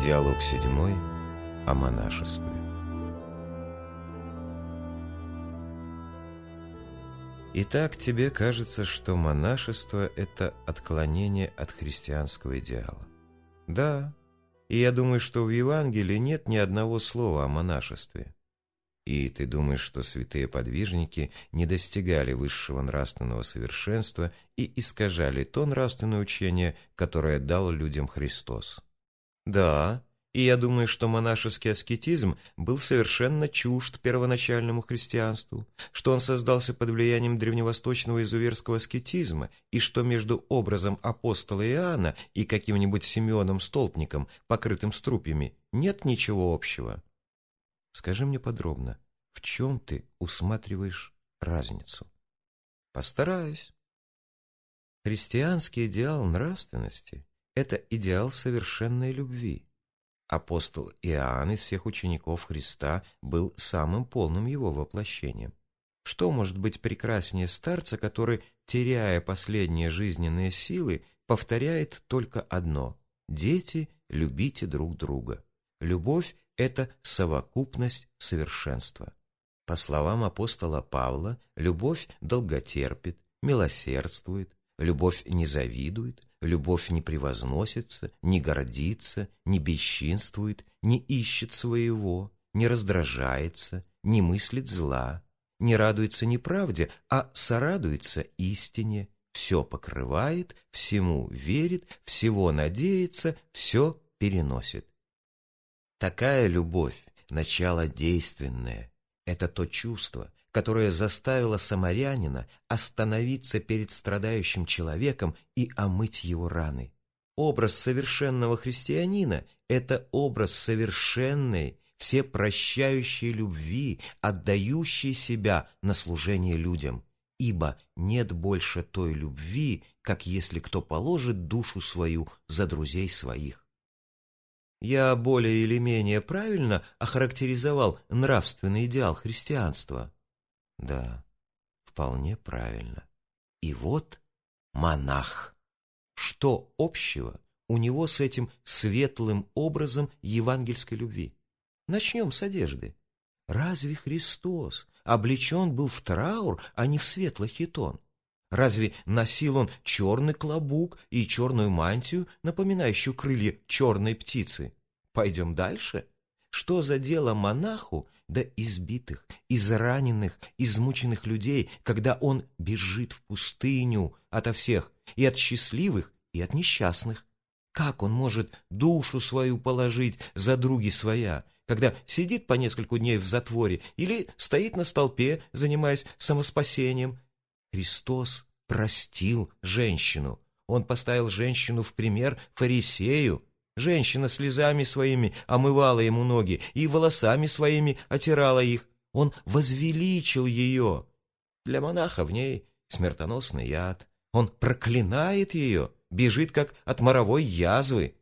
Диалог седьмой о монашестве. Итак, тебе кажется, что монашество – это отклонение от христианского идеала. Да, и я думаю, что в Евангелии нет ни одного слова о монашестве. И ты думаешь, что святые подвижники не достигали высшего нравственного совершенства и искажали то нравственное учение, которое дал людям Христос. Да, и я думаю, что монашеский аскетизм был совершенно чужд первоначальному христианству, что он создался под влиянием древневосточного изуверского аскетизма, и что между образом апостола Иоанна и каким-нибудь Симеоном Столпником, покрытым струпьями, нет ничего общего. Скажи мне подробно, в чем ты усматриваешь разницу? Постараюсь. Христианский идеал нравственности – это идеал совершенной любви. Апостол Иоанн из всех учеников Христа был самым полным его воплощением. Что может быть прекраснее старца, который, теряя последние жизненные силы, повторяет только одно – «Дети, любите друг друга». Любовь – это совокупность совершенства. По словам апостола Павла, любовь долготерпит, милосердствует, любовь не завидует, любовь не превозносится, не гордится, не бесчинствует, не ищет своего, не раздражается, не мыслит зла, не радуется неправде, а сорадуется истине, все покрывает, всему верит, всего надеется, все переносит. Такая любовь, начало действенное, это то чувство, которое заставило самарянина остановиться перед страдающим человеком и омыть его раны. Образ совершенного христианина – это образ совершенной, всепрощающей любви, отдающей себя на служение людям, ибо нет больше той любви, как если кто положит душу свою за друзей своих. Я более или менее правильно охарактеризовал нравственный идеал христианства. Да, вполне правильно. И вот монах. Что общего у него с этим светлым образом евангельской любви? Начнем с одежды. Разве Христос облечен был в траур, а не в светлый хитон? Разве носил он черный клобук и черную мантию, напоминающую крылья черной птицы? Пойдем дальше. Что за дело монаху до избитых, израненных, измученных людей, когда он бежит в пустыню ото всех, и от счастливых, и от несчастных? Как он может душу свою положить за други своя, когда сидит по несколько дней в затворе или стоит на столпе, занимаясь самоспасением? Христос простил женщину. Он поставил женщину в пример фарисею, Женщина слезами своими омывала ему ноги и волосами своими отирала их. Он возвеличил ее. Для монаха в ней смертоносный яд. Он проклинает ее, бежит как от моровой язвы.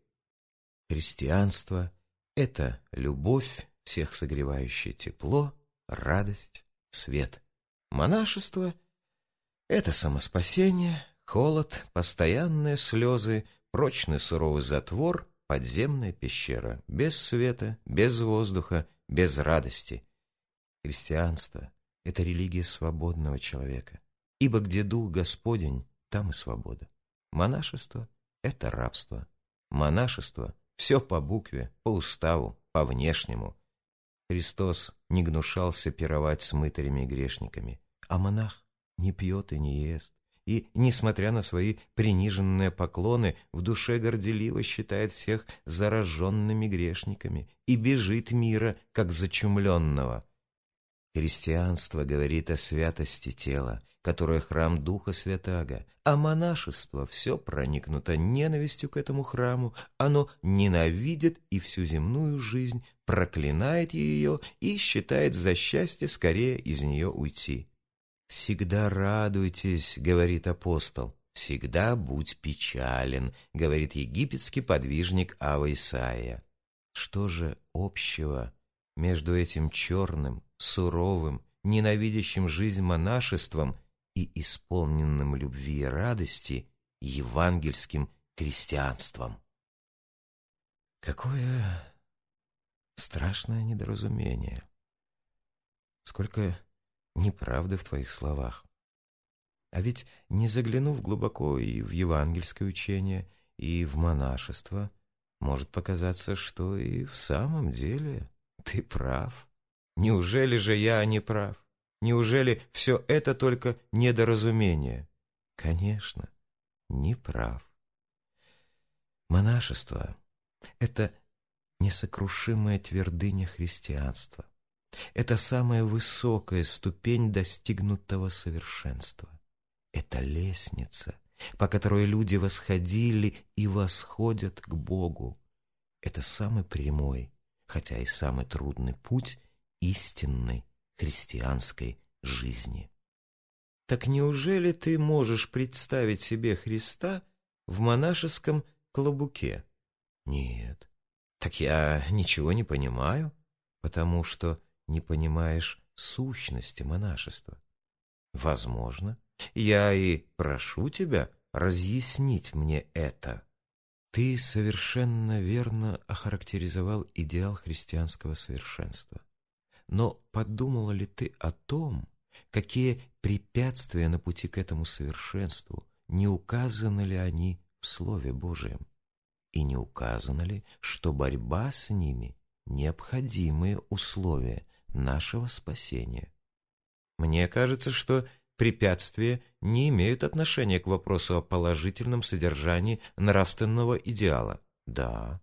Христианство — это любовь, всех согревающее тепло, радость, свет. Монашество — это самоспасение, холод, постоянные слезы, прочный суровый затвор — подземная пещера, без света, без воздуха, без радости. Христианство — это религия свободного человека, ибо где дух Господень, там и свобода. Монашество — это рабство. Монашество — все по букве, по уставу, по внешнему. Христос не гнушался пировать с мытарями и грешниками, а монах не пьет и не ест, и, несмотря на свои приниженные поклоны, в душе горделиво считает всех зараженными грешниками и бежит мира, как зачумленного. Христианство говорит о святости тела, которое храм Духа Святаго, а монашество все проникнуто ненавистью к этому храму, оно ненавидит и всю земную жизнь, проклинает ее и считает за счастье скорее из нее уйти. «Всегда радуйтесь», — говорит апостол. «Всегда будь печален», — говорит египетский подвижник Ава Исаия. Что же общего между этим черным, суровым, ненавидящим жизнь монашеством и исполненным любви и радости евангельским крестьянством? Какое страшное недоразумение. Сколько неправды в твоих словах. А ведь, не заглянув глубоко и в евангельское учение, и в монашество, может показаться, что и в самом деле ты прав. Неужели же я не прав? Неужели все это только недоразумение? Конечно, не прав. Монашество — это несокрушимая твердыня христианства. Это самая высокая ступень достигнутого совершенства. Это лестница, по которой люди восходили и восходят к Богу. Это самый прямой, хотя и самый трудный путь истинной христианской жизни. Так неужели ты можешь представить себе Христа в монашеском клобуке? Нет. Так я ничего не понимаю, потому что не понимаешь сущности монашества. Возможно, я и прошу тебя разъяснить мне это. Ты совершенно верно охарактеризовал идеал христианского совершенства. Но подумала ли ты о том, какие препятствия на пути к этому совершенству, не указаны ли они в Слове Божьем? И не указано ли, что борьба с ними – необходимые условия нашего спасения? Мне кажется, что препятствия не имеют отношения к вопросу о положительном содержании нравственного идеала. Да,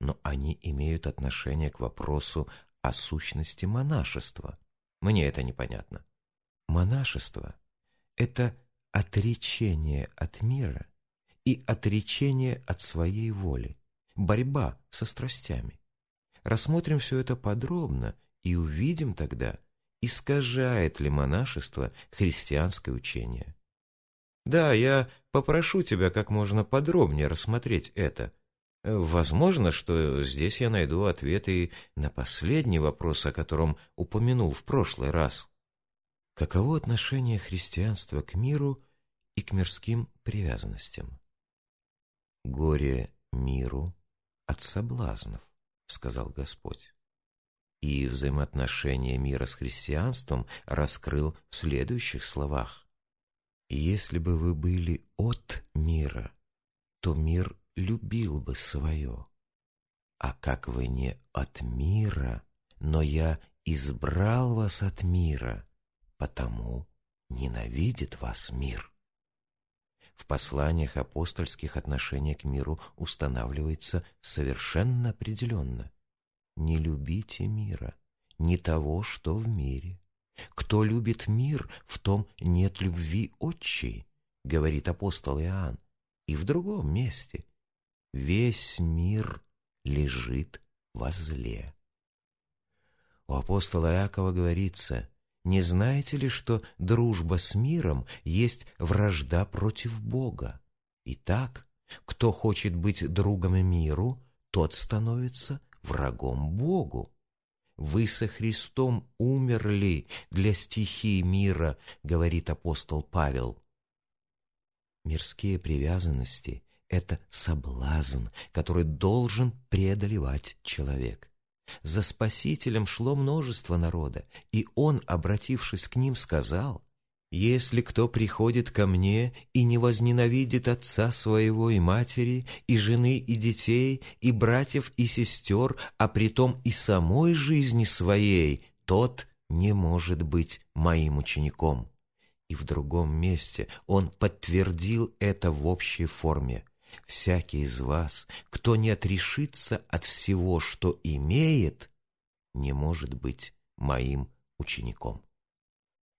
но они имеют отношение к вопросу о сущности монашества. Мне это непонятно. Монашество – это отречение от мира и отречение от своей воли, борьба со страстями. Рассмотрим все это подробно и увидим тогда, искажает ли монашество христианское учение. Да, я попрошу тебя как можно подробнее рассмотреть это, Возможно, что здесь я найду ответы на последний вопрос, о котором упомянул в прошлый раз. Каково отношение христианства к миру и к мирским привязанностям? «Горе миру от соблазнов», — сказал Господь. И взаимоотношения мира с христианством раскрыл в следующих словах. «Если бы вы были от мира, то мир любил бы свое. А как вы не от мира, но я избрал вас от мира, потому ненавидит вас мир. В посланиях апостольских отношение к миру устанавливается совершенно определенно. Не любите мира, не того, что в мире. Кто любит мир, в том нет любви отчей, говорит апостол Иоанн. И в другом месте весь мир лежит во зле. У апостола Иакова говорится, «Не знаете ли, что дружба с миром есть вражда против Бога? Итак, кто хочет быть другом миру, тот становится врагом Богу. Вы со Христом умерли для стихии мира, говорит апостол Павел. Мирские привязанности это соблазн, который должен преодолевать человек. За Спасителем шло множество народа, и он, обратившись к ним, сказал, «Если кто приходит ко мне и не возненавидит отца своего и матери, и жены и детей, и братьев и сестер, а притом и самой жизни своей, тот не может быть моим учеником». И в другом месте он подтвердил это в общей форме. Всякий из вас, кто не отрешится от всего, что имеет, не может быть моим учеником.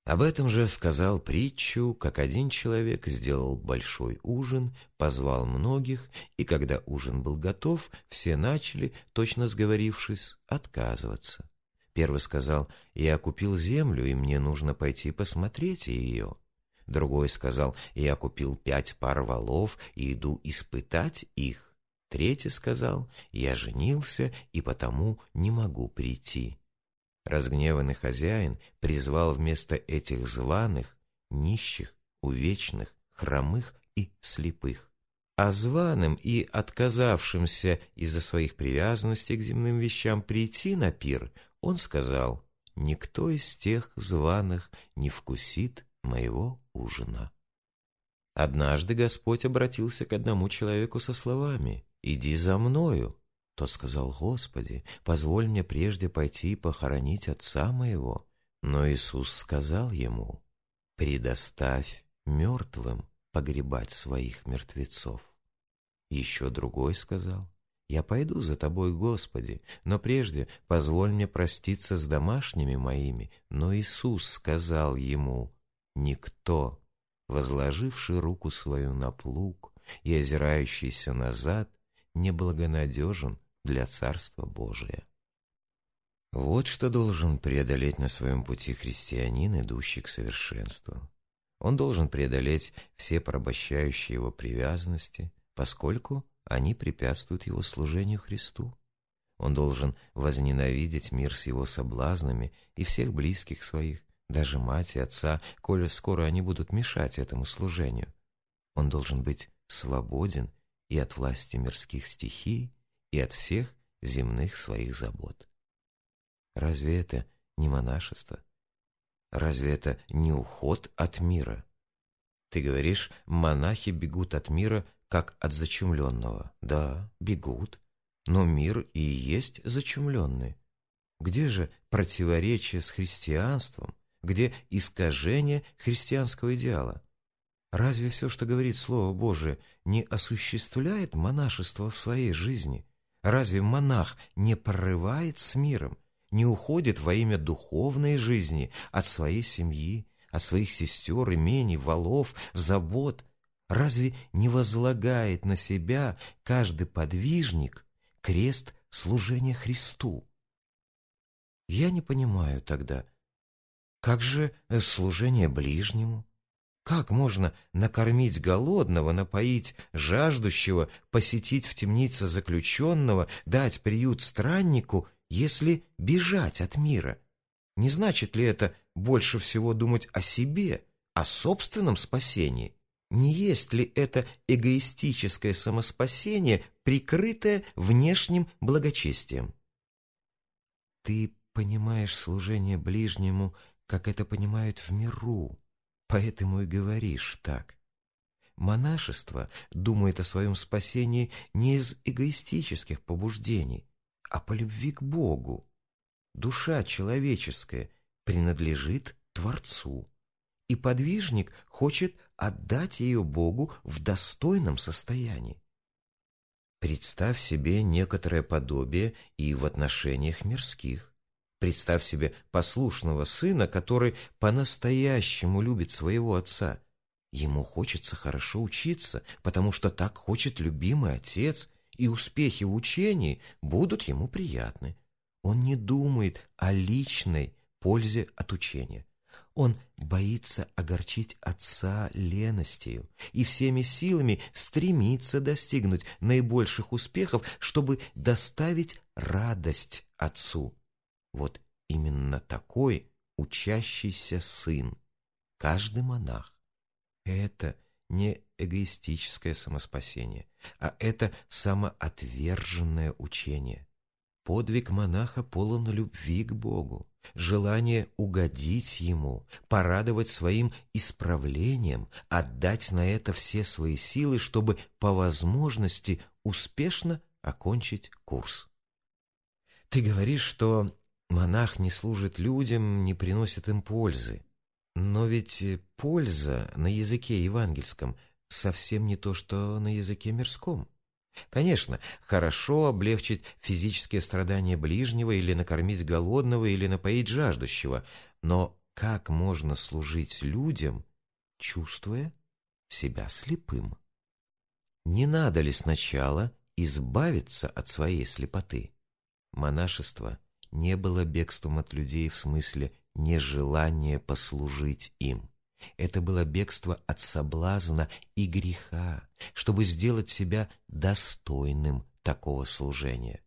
Об этом же сказал притчу, как один человек сделал большой ужин, позвал многих, и когда ужин был готов, все начали, точно сговорившись, отказываться. Первый сказал, «Я купил землю, и мне нужно пойти посмотреть ее». Другой сказал, я купил пять пар валов и иду испытать их. Третий сказал, я женился и потому не могу прийти. Разгневанный хозяин призвал вместо этих званых, нищих, увечных, хромых и слепых. А званым и отказавшимся из-за своих привязанностей к земным вещам прийти на пир, он сказал, «Никто из тех званых не вкусит моего ужина». Однажды Господь обратился к одному человеку со словами «Иди за мною». Тот сказал «Господи, позволь мне прежде пойти похоронить отца моего». Но Иисус сказал ему «Предоставь мертвым погребать своих мертвецов». Еще другой сказал «Я пойду за тобой, Господи, но прежде позволь мне проститься с домашними моими». Но Иисус сказал ему «Никто, возложивший руку свою на плуг и озирающийся назад, неблагонадежен для Царства Божия. Вот что должен преодолеть на своем пути христианин, идущий к совершенству. Он должен преодолеть все порабощающие его привязанности, поскольку они препятствуют его служению Христу. Он должен возненавидеть мир с его соблазнами и всех близких своих, даже мать и отца, коли скоро они будут мешать этому служению. Он должен быть свободен и от власти мирских стихий, и от всех земных своих забот. Разве это не монашество? Разве это не уход от мира? Ты говоришь, монахи бегут от мира, как от зачумленного. Да, бегут, но мир и есть зачумленный. Где же противоречие с христианством? Где искажение христианского идеала? Разве все, что говорит Слово Божие, не осуществляет монашество в своей жизни? Разве монах не прорывает с миром, не уходит во имя духовной жизни от своей семьи, от своих сестер, имений, валов, забот? Разве не возлагает на себя каждый подвижник крест служения Христу? Я не понимаю тогда, как же служение ближнему? Как можно накормить голодного, напоить жаждущего, посетить в темнице заключенного, дать приют страннику, если бежать от мира? Не значит ли это больше всего думать о себе, о собственном спасении? Не есть ли это эгоистическое самоспасение, прикрытое внешним благочестием? Ты понимаешь служение ближнему как это понимают в миру, поэтому и говоришь так. Монашество думает о своем спасении не из эгоистических побуждений, а по любви к Богу. Душа человеческая принадлежит Творцу, и подвижник хочет отдать ее Богу в достойном состоянии. Представь себе некоторое подобие и в отношениях мирских. Представь себе послушного сына, который по-настоящему любит своего отца. Ему хочется хорошо учиться, потому что так хочет любимый отец, и успехи в учении будут ему приятны. Он не думает о личной пользе от учения. Он боится огорчить отца леностью и всеми силами стремится достигнуть наибольших успехов, чтобы доставить радость отцу. Вот именно такой учащийся сын, каждый монах. Это не эгоистическое самоспасение, а это самоотверженное учение. Подвиг монаха полон любви к Богу, желание угодить Ему, порадовать своим исправлением, отдать на это все свои силы, чтобы по возможности успешно окончить курс. Ты говоришь, что Монах не служит людям, не приносит им пользы. Но ведь польза на языке евангельском совсем не то, что на языке мирском. Конечно, хорошо облегчить физические страдания ближнего или накормить голодного или напоить жаждущего, но как можно служить людям, чувствуя себя слепым? Не надо ли сначала избавиться от своей слепоты? Монашество – не было бегством от людей в смысле нежелания послужить им. Это было бегство от соблазна и греха, чтобы сделать себя достойным такого служения.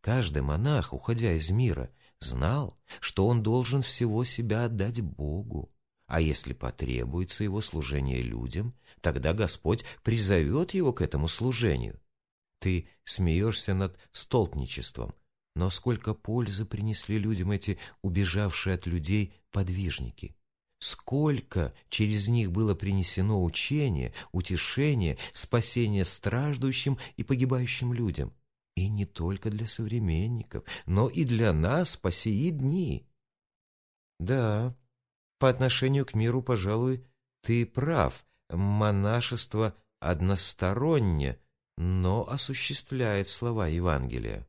Каждый монах, уходя из мира, знал, что он должен всего себя отдать Богу, А если потребуется его служение людям, тогда Господь призовет его к этому служению. Ты смеешься над столпничеством, но сколько пользы принесли людям эти убежавшие от людей подвижники. Сколько через них было принесено учение, утешение, спасение страждущим и погибающим людям. И не только для современников, но и для нас по сии дни. Да, по отношению к миру, пожалуй, ты прав. Монашество односторонне, но осуществляет слова Евангелия.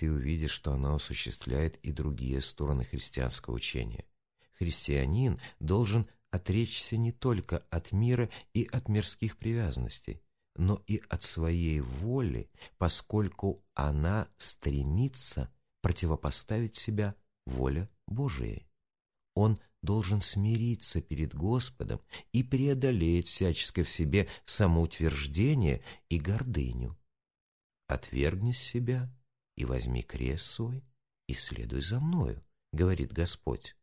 Ты увидишь, что оно осуществляет и другие стороны христианского учения. Христианин должен отречься не только от мира и от мирских привязанностей, но и от своей воли, поскольку она стремится противопоставить себя воле Божией. Он должен смириться перед Господом и преодолеть всяческое в себе самоутверждение и гордыню. «Отвергни себя и возьми крест свой, и следуй за мною», — говорит Господь.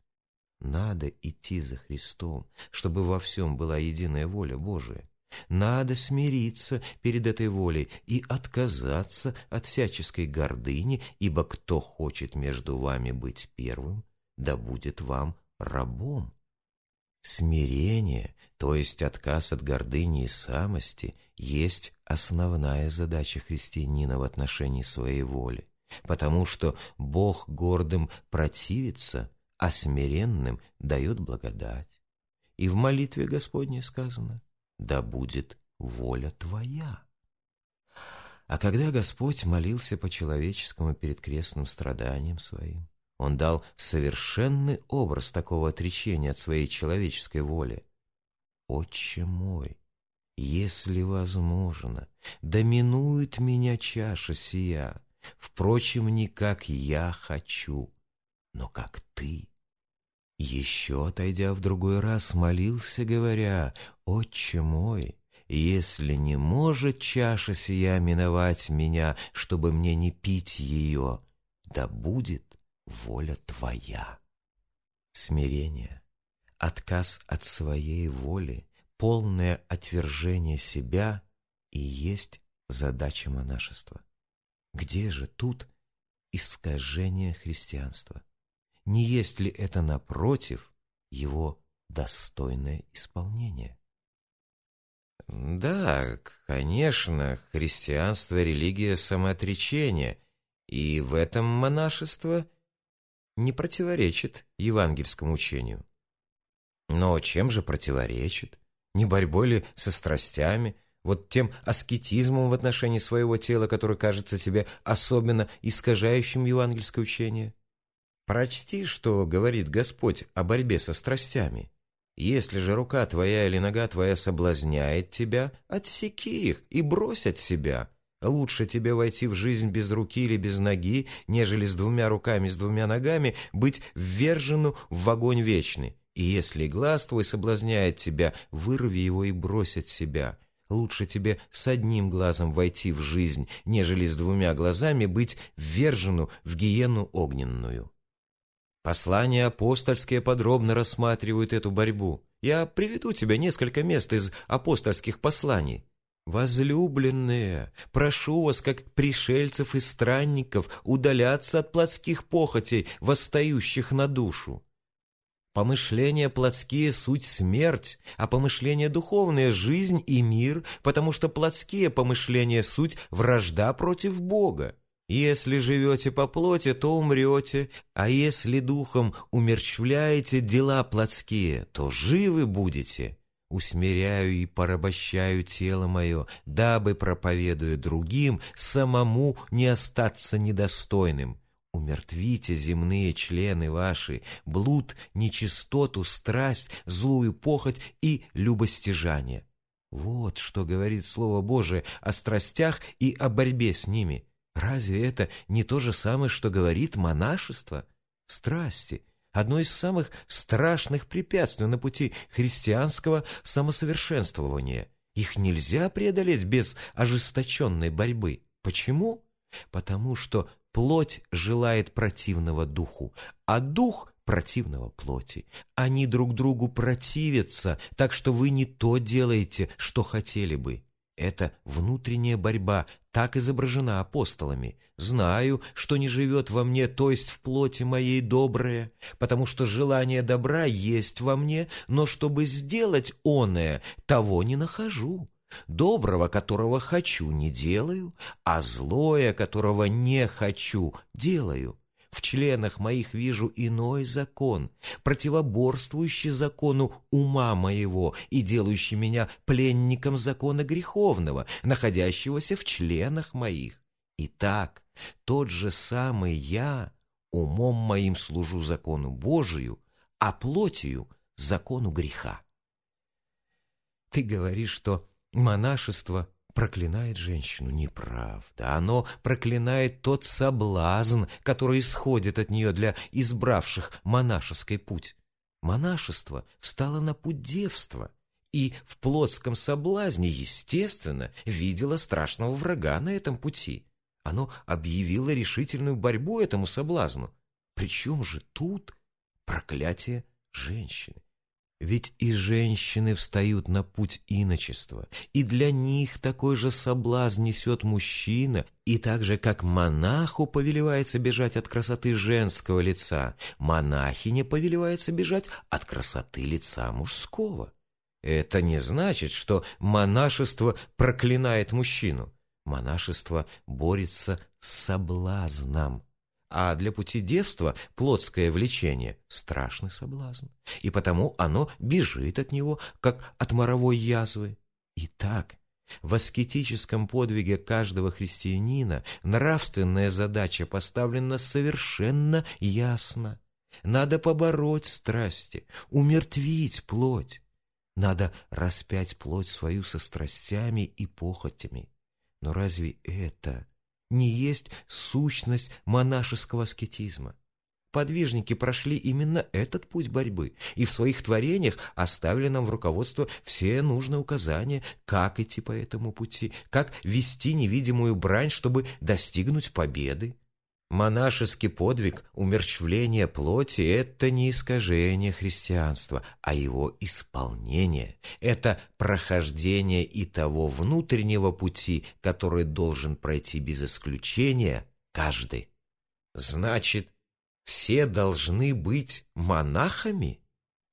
Надо идти за Христом, чтобы во всем была единая воля Божия. Надо смириться перед этой волей и отказаться от всяческой гордыни, ибо кто хочет между вами быть первым, да будет вам рабом. Смирение, то есть отказ от гордыни и самости, есть основная задача христианина в отношении своей воли, потому что Бог гордым противится, а смиренным дает благодать. И в молитве Господней сказано «Да будет воля Твоя». А когда Господь молился по-человеческому перед крестным страданием своим, Он дал совершенный образ такого отречения от своей человеческой воли. «Отче мой, если возможно, доминует меня чаша сия, впрочем, не как я хочу, но как ты. Еще, отойдя в другой раз, молился, говоря, «Отче мой, если не может чаша сия миновать меня, чтобы мне не пить ее, да будет воля Твоя». Смирение, отказ от своей воли, полное отвержение себя и есть задача монашества. Где же тут искажение христианства? не есть ли это, напротив, его достойное исполнение? Да, конечно, христианство – религия самоотречения, и в этом монашество не противоречит евангельскому учению. Но чем же противоречит? Не борьбой ли со страстями, вот тем аскетизмом в отношении своего тела, который кажется тебе особенно искажающим евангельское учение? Прочти, что говорит Господь о борьбе со страстями. Если же рука твоя или нога твоя соблазняет тебя, отсеки их и брось от себя. Лучше тебе войти в жизнь без руки или без ноги, нежели с двумя руками, с двумя ногами быть ввержену в огонь вечный. И если глаз твой соблазняет тебя, вырви его и брось от себя. Лучше тебе с одним глазом войти в жизнь, нежели с двумя глазами быть ввержену в гиену огненную. Послания апостольские подробно рассматривают эту борьбу. Я приведу тебе несколько мест из апостольских посланий. «Возлюбленные, прошу вас, как пришельцев и странников, удаляться от плотских похотей, восстающих на душу. Помышления плотские – суть смерть, а помышления духовные – жизнь и мир, потому что плотские помышления – суть вражда против Бога. Если живете по плоти, то умрете, а если духом умерщвляете дела плотские, то живы будете. Усмиряю и порабощаю тело мое, дабы, проповедуя другим, самому не остаться недостойным. Умертвите земные члены ваши, блуд, нечистоту, страсть, злую похоть и любостяжание. Вот что говорит Слово Божие о страстях и о борьбе с ними. Разве это не то же самое, что говорит монашество? Страсти – одно из самых страшных препятствий на пути христианского самосовершенствования. Их нельзя преодолеть без ожесточенной борьбы. Почему? Потому что плоть желает противного духу, а дух противного плоти. Они друг другу противятся, так что вы не то делаете, что хотели бы. Эта внутренняя борьба так изображена апостолами. Знаю, что не живет во мне, то есть в плоти моей доброе, потому что желание добра есть во мне, но чтобы сделать оное, того не нахожу. Доброго, которого хочу, не делаю, а злое, которого не хочу, делаю. В членах моих вижу иной закон, противоборствующий закону ума моего и делающий меня пленником закона греховного, находящегося в членах моих. Итак, тот же самый я умом моим служу закону Божию, а плотью — закону греха. Ты говоришь, что монашество проклинает женщину. Неправда. Оно проклинает тот соблазн, который исходит от нее для избравших монашеский путь. Монашество встало на путь девства и в плотском соблазне, естественно, видело страшного врага на этом пути. Оно объявило решительную борьбу этому соблазну. Причем же тут проклятие женщины? Ведь и женщины встают на путь иночества, и для них такой же соблазн несет мужчина, и так же, как монаху повелевается бежать от красоты женского лица, монахине повелевается бежать от красоты лица мужского. Это не значит, что монашество проклинает мужчину. Монашество борется с соблазном, а для пути девства плотское влечение – страшный соблазн, и потому оно бежит от него, как от моровой язвы. Итак, в аскетическом подвиге каждого христианина нравственная задача поставлена совершенно ясно. Надо побороть страсти, умертвить плоть. Надо распять плоть свою со страстями и похотями. Но разве это не есть сущность монашеского аскетизма. Подвижники прошли именно этот путь борьбы и в своих творениях оставили нам в руководство все нужные указания, как идти по этому пути, как вести невидимую брань, чтобы достигнуть победы. Монашеский подвиг умерщвления плоти – это не искажение христианства, а его исполнение. Это прохождение и того внутреннего пути, который должен пройти без исключения каждый. Значит, все должны быть монахами?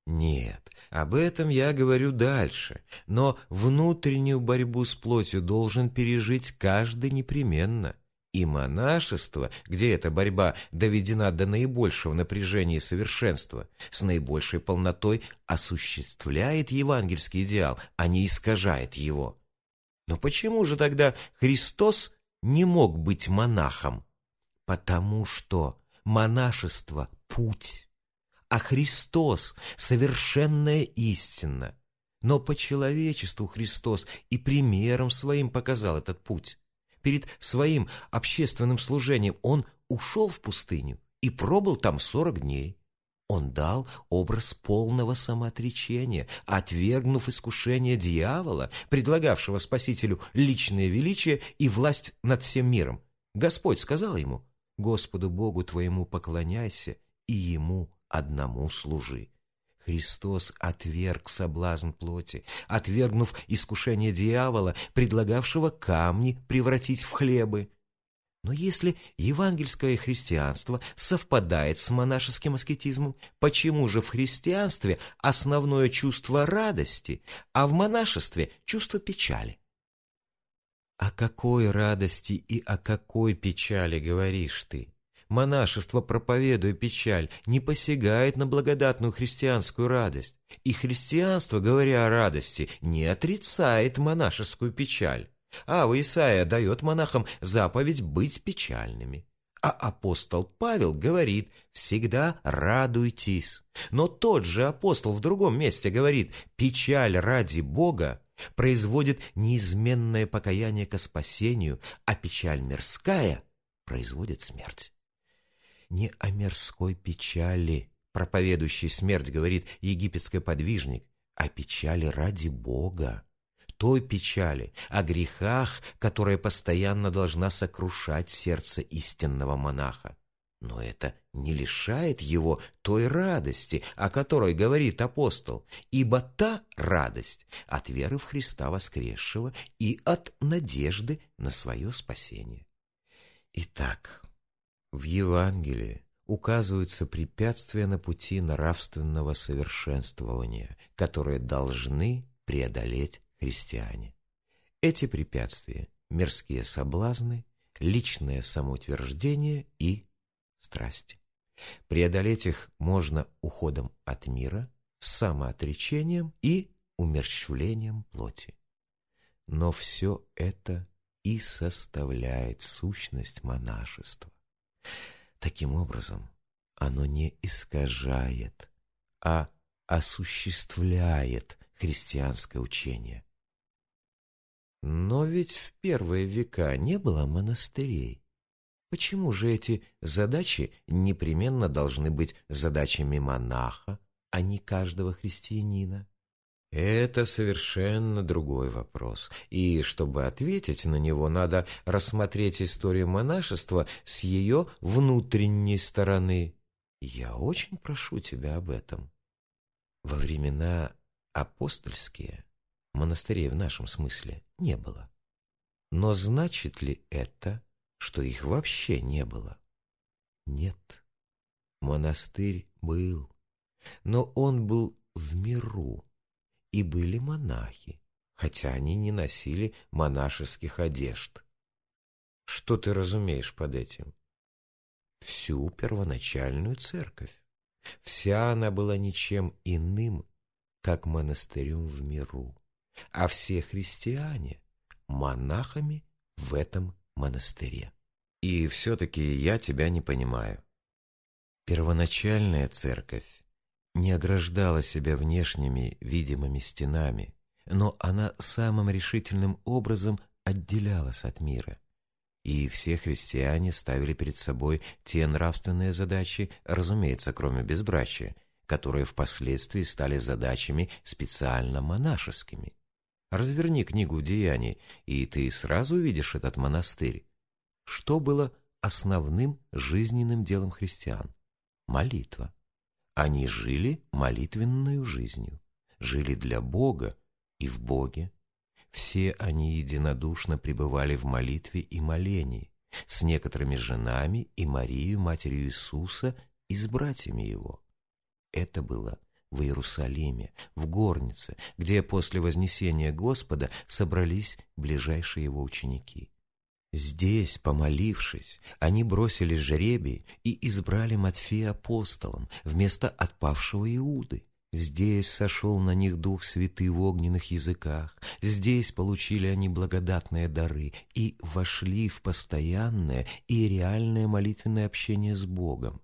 Нет, об этом я говорю дальше, но внутреннюю борьбу с плотью должен пережить каждый непременно – и монашество, где эта борьба доведена до наибольшего напряжения и совершенства, с наибольшей полнотой осуществляет евангельский идеал, а не искажает его. Но почему же тогда Христос не мог быть монахом? Потому что монашество – путь, а Христос – совершенная истина. Но по человечеству Христос и примером своим показал этот путь перед своим общественным служением, он ушел в пустыню и пробыл там сорок дней. Он дал образ полного самоотречения, отвергнув искушение дьявола, предлагавшего Спасителю личное величие и власть над всем миром. Господь сказал ему, «Господу Богу твоему поклоняйся и Ему одному служи». Христос отверг соблазн плоти, отвергнув искушение дьявола, предлагавшего камни превратить в хлебы. Но если евангельское христианство совпадает с монашеским аскетизмом, почему же в христианстве основное чувство радости, а в монашестве чувство печали? О какой радости и о какой печали говоришь ты? Монашество, проповедуя печаль, не посягает на благодатную христианскую радость. И христианство, говоря о радости, не отрицает монашескую печаль. А в Исаия дает монахам заповедь быть печальными. А апостол Павел говорит «всегда радуйтесь». Но тот же апостол в другом месте говорит «печаль ради Бога производит неизменное покаяние ко спасению, а печаль мирская производит смерть» не о мирской печали, проповедующий смерть, говорит египетский подвижник, а печали ради Бога. Той печали, о грехах, которая постоянно должна сокрушать сердце истинного монаха. Но это не лишает его той радости, о которой говорит апостол, ибо та радость от веры в Христа воскресшего и от надежды на свое спасение. Итак, в Евангелии указываются препятствия на пути нравственного совершенствования, которые должны преодолеть христиане. Эти препятствия – мирские соблазны, личное самоутверждение и страсти. Преодолеть их можно уходом от мира, самоотречением и умерщвлением плоти. Но все это и составляет сущность монашества. Таким образом, оно не искажает, а осуществляет христианское учение. Но ведь в первые века не было монастырей. Почему же эти задачи непременно должны быть задачами монаха, а не каждого христианина? Это совершенно другой вопрос, и чтобы ответить на него, надо рассмотреть историю монашества с ее внутренней стороны. Я очень прошу тебя об этом. Во времена апостольские монастырей в нашем смысле не было. Но значит ли это, что их вообще не было. Нет, монастырь был, но он был в миру, и были монахи, хотя они не носили монашеских одежд. Что ты разумеешь под этим? Всю первоначальную церковь. Вся она была ничем иным, как монастырем в миру, а все христиане – монахами в этом монастыре. И все-таки я тебя не понимаю. Первоначальная церковь не ограждала себя внешними видимыми стенами, но она самым решительным образом отделялась от мира. И все христиане ставили перед собой те нравственные задачи, разумеется, кроме безбрачия, которые впоследствии стали задачами специально монашескими. Разверни книгу «Деяний», и ты сразу увидишь этот монастырь. Что было основным жизненным делом христиан? Молитва. Они жили молитвенную жизнью, жили для Бога и в Боге. Все они единодушно пребывали в молитве и молении с некоторыми женами и Марией, матерью Иисуса, и с братьями его. Это было в Иерусалиме, в горнице, где после вознесения Господа собрались ближайшие его ученики. Здесь, помолившись, они бросили жребий и избрали Матфея апостолом вместо отпавшего Иуды. Здесь сошел на них Дух Святый в огненных языках, здесь получили они благодатные дары и вошли в постоянное и реальное молитвенное общение с Богом.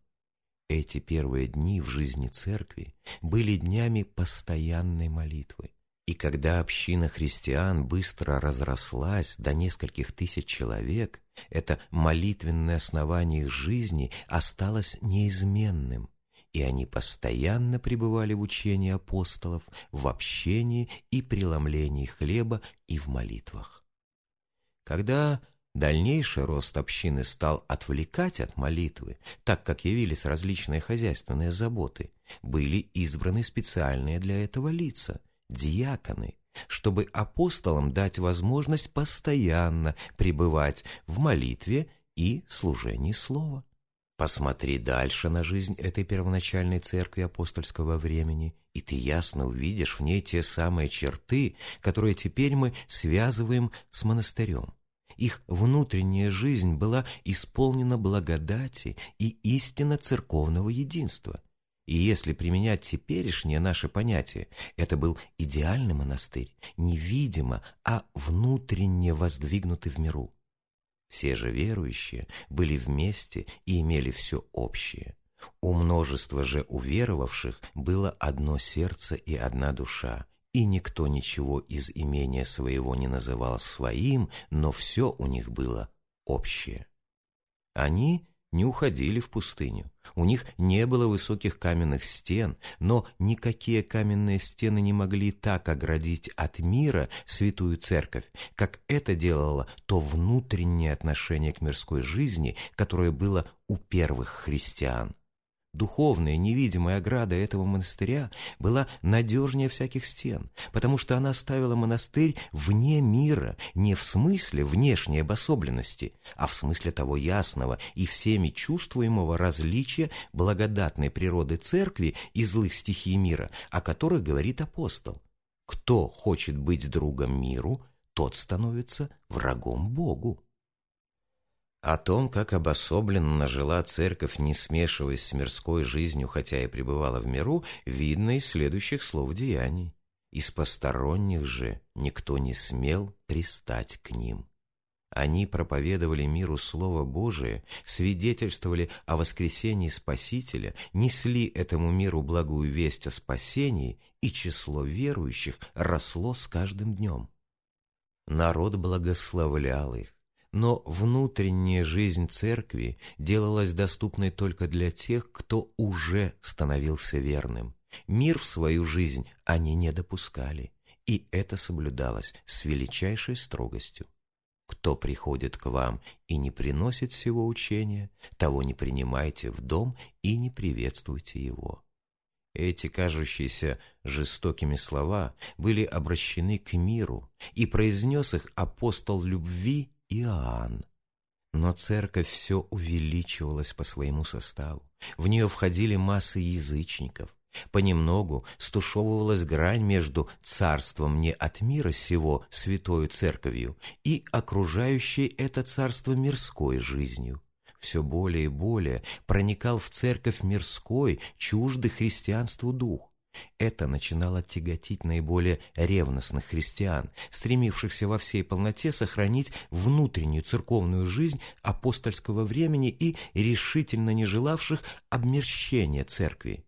Эти первые дни в жизни церкви были днями постоянной молитвы. И когда община христиан быстро разрослась до нескольких тысяч человек, это молитвенное основание их жизни осталось неизменным, и они постоянно пребывали в учении апостолов, в общении и преломлении хлеба и в молитвах. Когда дальнейший рост общины стал отвлекать от молитвы, так как явились различные хозяйственные заботы, были избраны специальные для этого лица – диаконы, чтобы апостолам дать возможность постоянно пребывать в молитве и служении слова. Посмотри дальше на жизнь этой первоначальной церкви апостольского времени, и ты ясно увидишь в ней те самые черты, которые теперь мы связываем с монастырем. Их внутренняя жизнь была исполнена благодати и истинно церковного единства – и если применять теперешнее наше понятие, это был идеальный монастырь, невидимо, а внутренне воздвигнутый в миру. Все же верующие были вместе и имели все общее. У множества же уверовавших было одно сердце и одна душа, и никто ничего из имения своего не называл своим, но все у них было общее. Они не уходили в пустыню. У них не было высоких каменных стен, но никакие каменные стены не могли так оградить от мира святую церковь, как это делало то внутреннее отношение к мирской жизни, которое было у первых христиан. Духовная невидимая ограда этого монастыря была надежнее всяких стен, потому что она ставила монастырь вне мира, не в смысле внешней обособленности, а в смысле того ясного и всеми чувствуемого различия благодатной природы церкви и злых стихий мира, о которых говорит апостол. Кто хочет быть другом миру, тот становится врагом Богу. О том, как обособленно жила церковь, не смешиваясь с мирской жизнью, хотя и пребывала в миру, видно из следующих слов деяний. Из посторонних же никто не смел пристать к ним. Они проповедовали миру Слово Божие, свидетельствовали о воскресении Спасителя, несли этому миру благую весть о спасении, и число верующих росло с каждым днем. Народ благословлял их, но внутренняя жизнь церкви делалась доступной только для тех, кто уже становился верным. Мир в свою жизнь они не допускали, и это соблюдалось с величайшей строгостью. Кто приходит к вам и не приносит всего учения, того не принимайте в дом и не приветствуйте его. Эти кажущиеся жестокими слова были обращены к миру, и произнес их апостол любви Иоанн. Но церковь все увеличивалась по своему составу. В нее входили массы язычников. Понемногу стушевывалась грань между царством не от мира сего, святою церковью, и окружающей это царство мирской жизнью. Все более и более проникал в церковь мирской, чуждый христианству дух. Это начинало тяготить наиболее ревностных христиан, стремившихся во всей полноте сохранить внутреннюю церковную жизнь апостольского времени и решительно не желавших обмерщения церкви.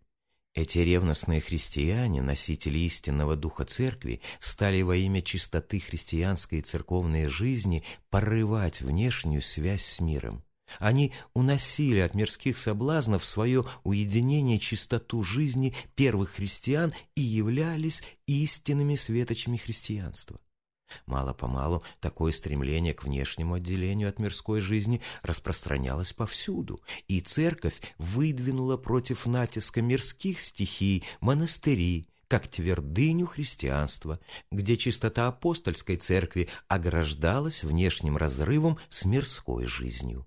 Эти ревностные христиане, носители истинного духа церкви, стали во имя чистоты христианской и церковной жизни порывать внешнюю связь с миром. Они уносили от мирских соблазнов свое уединение чистоту жизни первых христиан и являлись истинными светочами христианства. Мало-помалу такое стремление к внешнему отделению от мирской жизни распространялось повсюду, и церковь выдвинула против натиска мирских стихий монастыри, как твердыню христианства, где чистота апостольской церкви ограждалась внешним разрывом с мирской жизнью.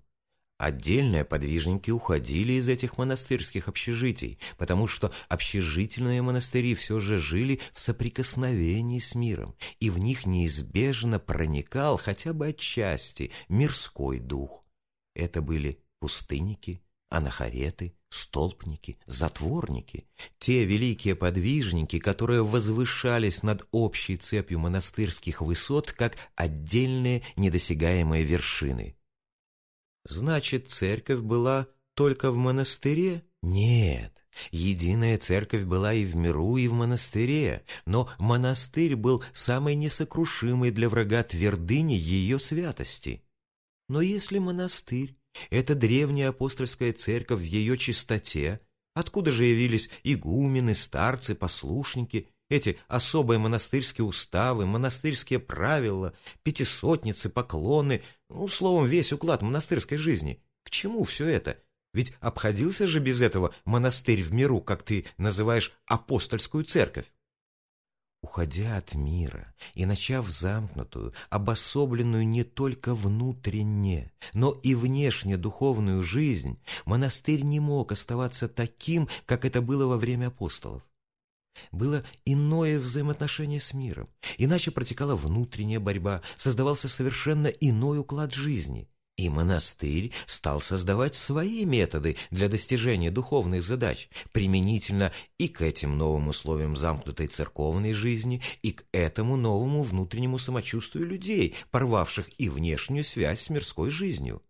Отдельные подвижники уходили из этих монастырских общежитий, потому что общежительные монастыри все же жили в соприкосновении с миром, и в них неизбежно проникал хотя бы отчасти мирской дух. Это были пустынники, анахареты, столпники, затворники, те великие подвижники, которые возвышались над общей цепью монастырских высот как отдельные недосягаемые вершины. Значит, церковь была только в монастыре? Нет. Единая церковь была и в миру, и в монастыре, но монастырь был самой несокрушимой для врага твердыни ее святости. Но если монастырь — это древняя апостольская церковь в ее чистоте, откуда же явились игумены, старцы, послушники, эти особые монастырские уставы, монастырские правила, пятисотницы, поклоны, ну, словом, весь уклад монастырской жизни. К чему все это? Ведь обходился же без этого монастырь в миру, как ты называешь апостольскую церковь. Уходя от мира и начав замкнутую, обособленную не только внутренне, но и внешне духовную жизнь, монастырь не мог оставаться таким, как это было во время апостолов. Было иное взаимоотношение с миром, иначе протекала внутренняя борьба, создавался совершенно иной уклад жизни. И монастырь стал создавать свои методы для достижения духовных задач, применительно и к этим новым условиям замкнутой церковной жизни, и к этому новому внутреннему самочувствию людей, порвавших и внешнюю связь с мирской жизнью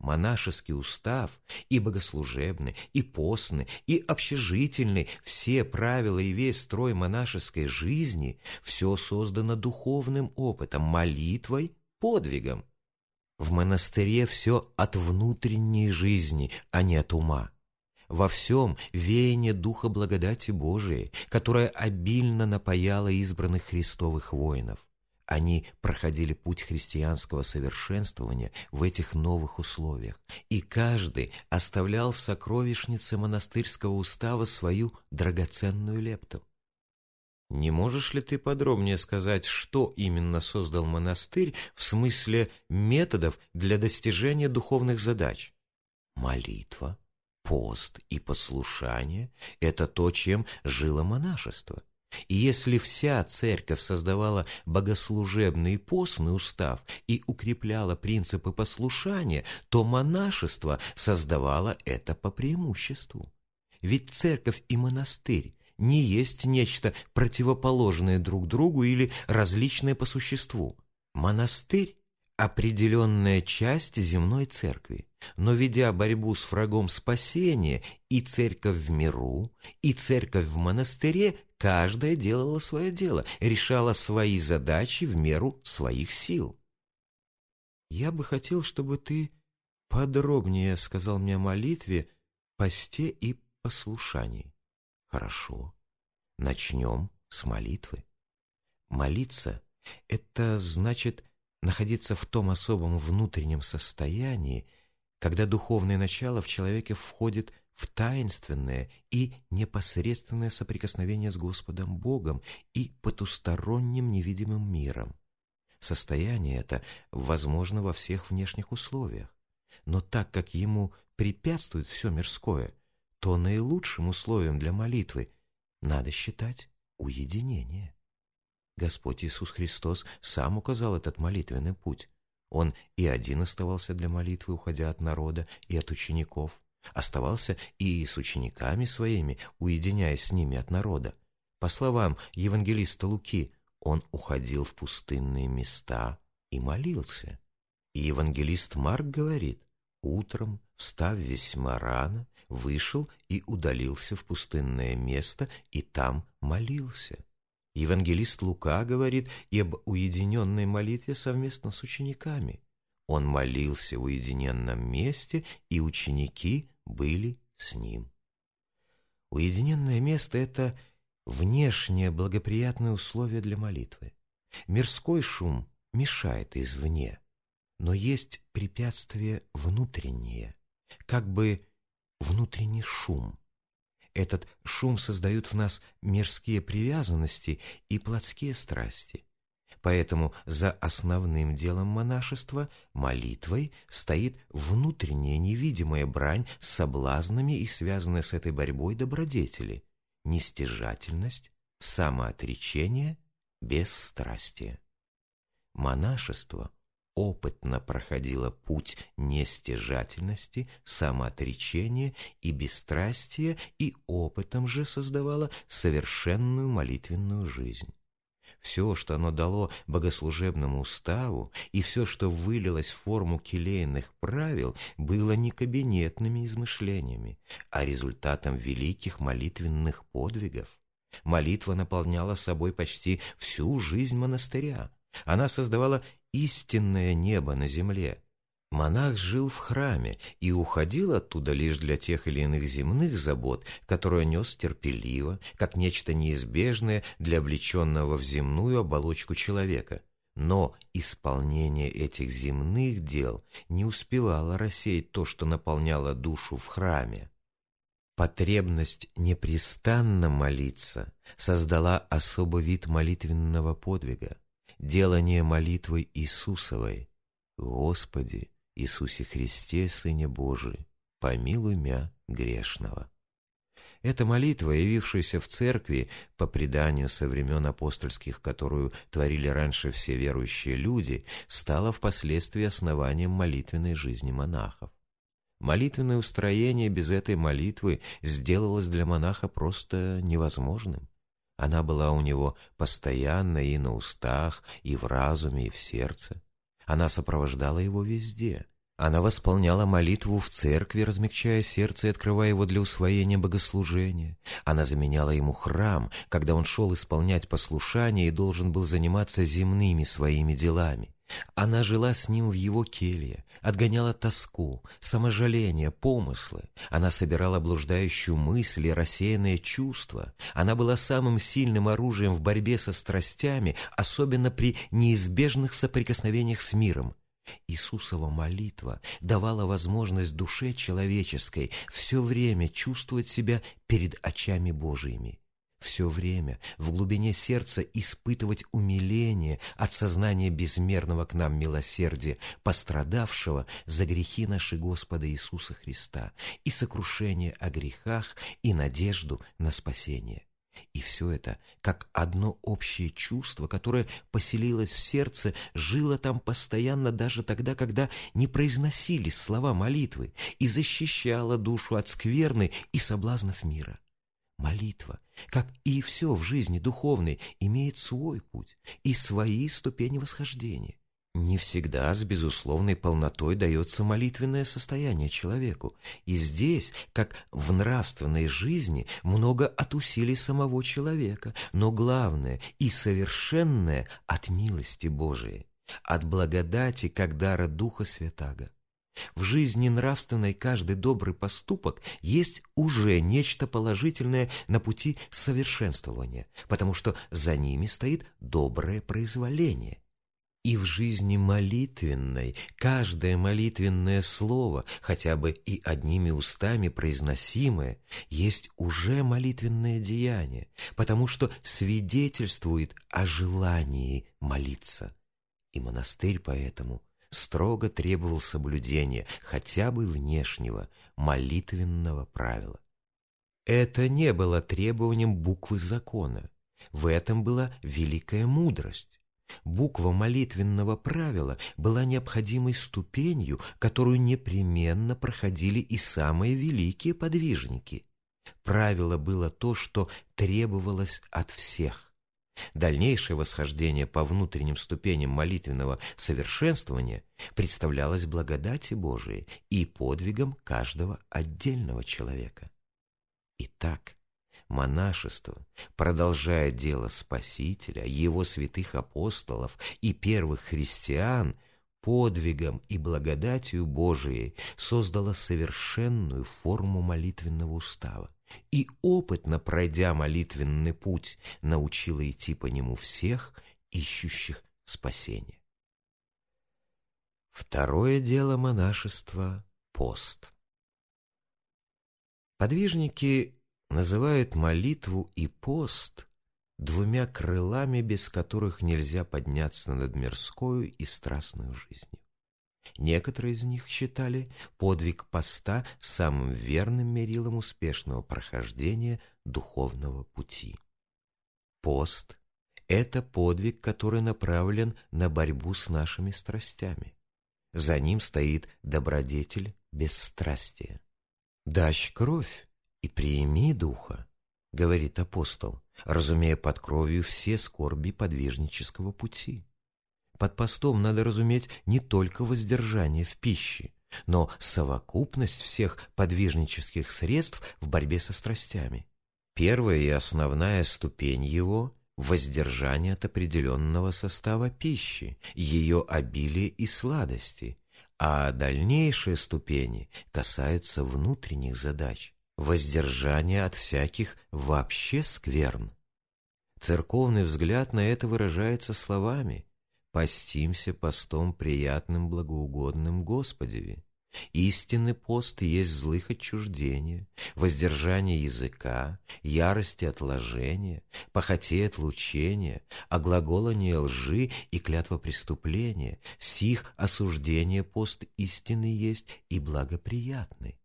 монашеский устав, и богослужебный, и постный, и общежительный, все правила и весь строй монашеской жизни, все создано духовным опытом, молитвой, подвигом. В монастыре все от внутренней жизни, а не от ума. Во всем веяние Духа благодати Божией, которая обильно напаяла избранных христовых воинов. Они проходили путь христианского совершенствования в этих новых условиях, и каждый оставлял в сокровищнице монастырского устава свою драгоценную лепту. Не можешь ли ты подробнее сказать, что именно создал монастырь в смысле методов для достижения духовных задач? Молитва, пост и послушание – это то, чем жило монашество. И если вся церковь создавала богослужебный постный устав и укрепляла принципы послушания, то монашество создавало это по преимуществу. Ведь церковь и монастырь не есть нечто противоположное друг другу или различное по существу. Монастырь – определенная часть земной церкви, но ведя борьбу с врагом спасения и церковь в миру, и церковь в монастыре, каждая делала свое дело, решала свои задачи в меру своих сил. «Я бы хотел, чтобы ты подробнее сказал мне о молитве, посте и послушании». «Хорошо. Начнем с молитвы. Молиться — это значит находиться в том особом внутреннем состоянии, когда духовное начало в человеке входит в таинственное и непосредственное соприкосновение с Господом Богом и потусторонним невидимым миром. Состояние это возможно во всех внешних условиях, но так как ему препятствует все мирское, то наилучшим условием для молитвы надо считать уединение. Господь Иисус Христос сам указал этот молитвенный путь. Он и один оставался для молитвы, уходя от народа и от учеников. Оставался и с учениками своими, уединяясь с ними от народа. По словам евангелиста Луки, он уходил в пустынные места и молился. И евангелист Марк говорит, утром, встав весьма рано, вышел и удалился в пустынное место и там молился. Евангелист Лука говорит и об уединенной молитве совместно с учениками. Он молился в уединенном месте, и ученики были с ним. Уединенное место — это внешнее благоприятное условие для молитвы. Мирской шум мешает извне, но есть препятствие внутреннее, как бы внутренний шум. Этот шум создает в нас мирские привязанности и плотские страсти. Поэтому за основным делом монашества, молитвой, стоит внутренняя невидимая брань с соблазнами и связанная с этой борьбой добродетели, нестяжательность, самоотречение, бесстрастие. Монашество опытно проходило путь нестяжательности, самоотречения и бесстрастия и опытом же создавало совершенную молитвенную жизнь. Все, что оно дало богослужебному уставу, и все, что вылилось в форму келейных правил, было не кабинетными измышлениями, а результатом великих молитвенных подвигов. Молитва наполняла собой почти всю жизнь монастыря. Она создавала истинное небо на земле. Монах жил в храме и уходил оттуда лишь для тех или иных земных забот, которые нес терпеливо, как нечто неизбежное для облеченного в земную оболочку человека. Но исполнение этих земных дел не успевало рассеять то, что наполняло душу в храме. Потребность непрестанно молиться создала особый вид молитвенного подвига – делание молитвы Иисусовой. «Господи, Иисусе Христе, Сыне Божий, помилуй мя грешного». Эта молитва, явившаяся в церкви по преданию со времен апостольских, которую творили раньше все верующие люди, стала впоследствии основанием молитвенной жизни монахов. Молитвенное устроение без этой молитвы сделалось для монаха просто невозможным. Она была у него постоянно и на устах, и в разуме, и в сердце. Она сопровождала его везде. Она восполняла молитву в церкви, размягчая сердце и открывая его для усвоения богослужения. Она заменяла ему храм, когда он шел исполнять послушание и должен был заниматься земными своими делами. Она жила с ним в его келье, отгоняла тоску, саможаление, помыслы. Она собирала блуждающую мысль и рассеянные чувства. Она была самым сильным оружием в борьбе со страстями, особенно при неизбежных соприкосновениях с миром. Иисусова молитва давала возможность душе человеческой все время чувствовать себя перед очами Божиими все время в глубине сердца испытывать умиление от сознания безмерного к нам милосердия, пострадавшего за грехи наши Господа Иисуса Христа, и сокрушение о грехах, и надежду на спасение. И все это, как одно общее чувство, которое поселилось в сердце, жило там постоянно даже тогда, когда не произносились слова молитвы, и защищало душу от скверны и соблазнов мира. Молитва, как и все в жизни духовной, имеет свой путь и свои ступени восхождения. Не всегда с безусловной полнотой дается молитвенное состояние человеку. И здесь, как в нравственной жизни, много от усилий самого человека, но главное и совершенное от милости Божией, от благодати, как дара Духа Святаго. В жизни нравственной каждый добрый поступок есть уже нечто положительное на пути совершенствования, потому что за ними стоит доброе произволение. И в жизни молитвенной каждое молитвенное слово, хотя бы и одними устами произносимое, есть уже молитвенное деяние, потому что свидетельствует о желании молиться. И монастырь поэтому – строго требовал соблюдения хотя бы внешнего молитвенного правила. Это не было требованием буквы закона. В этом была великая мудрость. Буква молитвенного правила была необходимой ступенью, которую непременно проходили и самые великие подвижники. Правило было то, что требовалось от всех. Дальнейшее восхождение по внутренним ступеням молитвенного совершенствования представлялось благодати Божией и подвигом каждого отдельного человека. Итак, монашество, продолжая дело Спасителя, его святых апостолов и первых христиан, подвигом и благодатью Божией создало совершенную форму молитвенного устава и, опытно пройдя молитвенный путь, научила идти по нему всех, ищущих спасения. Второе дело монашества — пост. Подвижники называют молитву и пост двумя крылами, без которых нельзя подняться над мирскую и страстную жизнью. Некоторые из них считали подвиг поста самым верным мерилом успешного прохождения духовного пути. Пост – это подвиг, который направлен на борьбу с нашими страстями. За ним стоит добродетель бесстрастия. «Дашь кровь и приими духа», — говорит апостол, разумея под кровью все скорби подвижнического пути. Под постом надо разуметь не только воздержание в пище, но совокупность всех подвижнических средств в борьбе со страстями. Первая и основная ступень его – воздержание от определенного состава пищи, ее обилия и сладости, а дальнейшие ступени касаются внутренних задач, воздержания от всяких вообще скверн. Церковный взгляд на это выражается словами постимся постом приятным благоугодным Господеви. Истинный пост есть злых отчуждения, воздержание языка, ярости отложения, похоте отлучения, оглаголание лжи и клятва преступления, сих осуждение пост истины есть и благоприятный.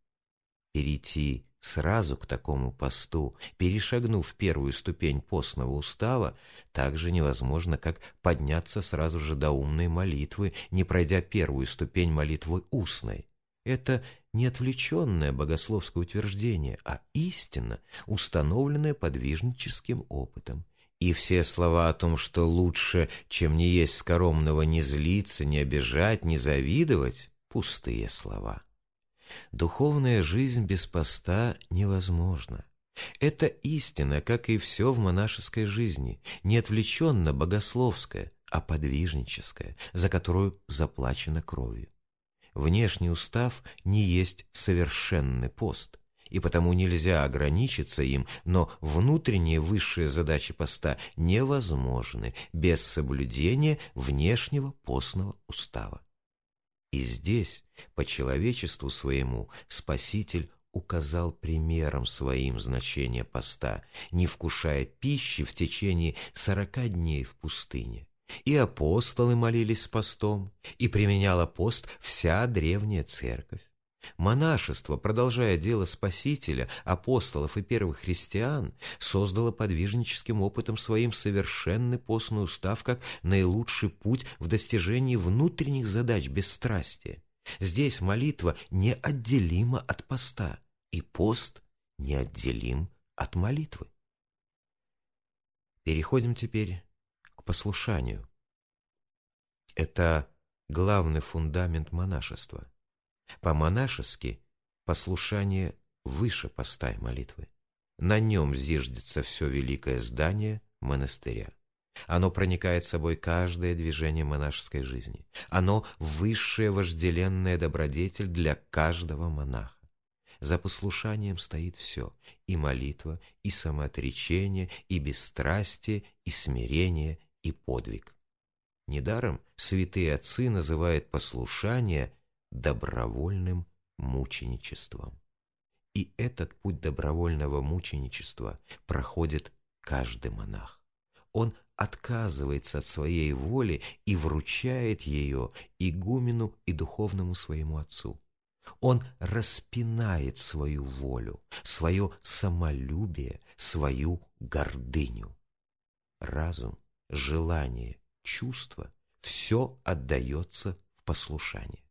Перейти сразу к такому посту, перешагнув первую ступень постного устава, так же невозможно, как подняться сразу же до умной молитвы, не пройдя первую ступень молитвы устной. Это не отвлеченное богословское утверждение, а истина, установленная подвижническим опытом. И все слова о том, что лучше, чем не есть скоромного, не злиться, не обижать, не завидовать, пустые слова. Духовная жизнь без поста невозможна. Это истина, как и все в монашеской жизни, не отвлеченно богословская, а подвижническая, за которую заплачено кровью. Внешний устав не есть совершенный пост, и потому нельзя ограничиться им, но внутренние высшие задачи поста невозможны без соблюдения внешнего постного устава. И здесь, по человечеству своему, Спаситель указал примером своим значение поста, не вкушая пищи в течение сорока дней в пустыне. И апостолы молились с постом, и применяла пост вся древняя церковь. Монашество, продолжая дело Спасителя, апостолов и первых христиан, создало подвижническим опытом своим совершенный постный устав как наилучший путь в достижении внутренних задач бесстрастия. Здесь молитва неотделима от поста, и пост неотделим от молитвы. Переходим теперь к послушанию. Это главный фундамент монашества – по-монашески послушание выше поста и молитвы. На нем зиждется все великое здание монастыря. Оно проникает собой каждое движение монашеской жизни. Оно высшая вожделенная добродетель для каждого монаха. За послушанием стоит все – и молитва, и самоотречение, и бесстрастие, и смирение, и подвиг. Недаром святые отцы называют послушание добровольным мученичеством. И этот путь добровольного мученичества проходит каждый монах. Он отказывается от своей воли и вручает ее игумену и духовному своему отцу. Он распинает свою волю, свое самолюбие, свою гордыню. Разум, желание, чувство – все отдается в послушание.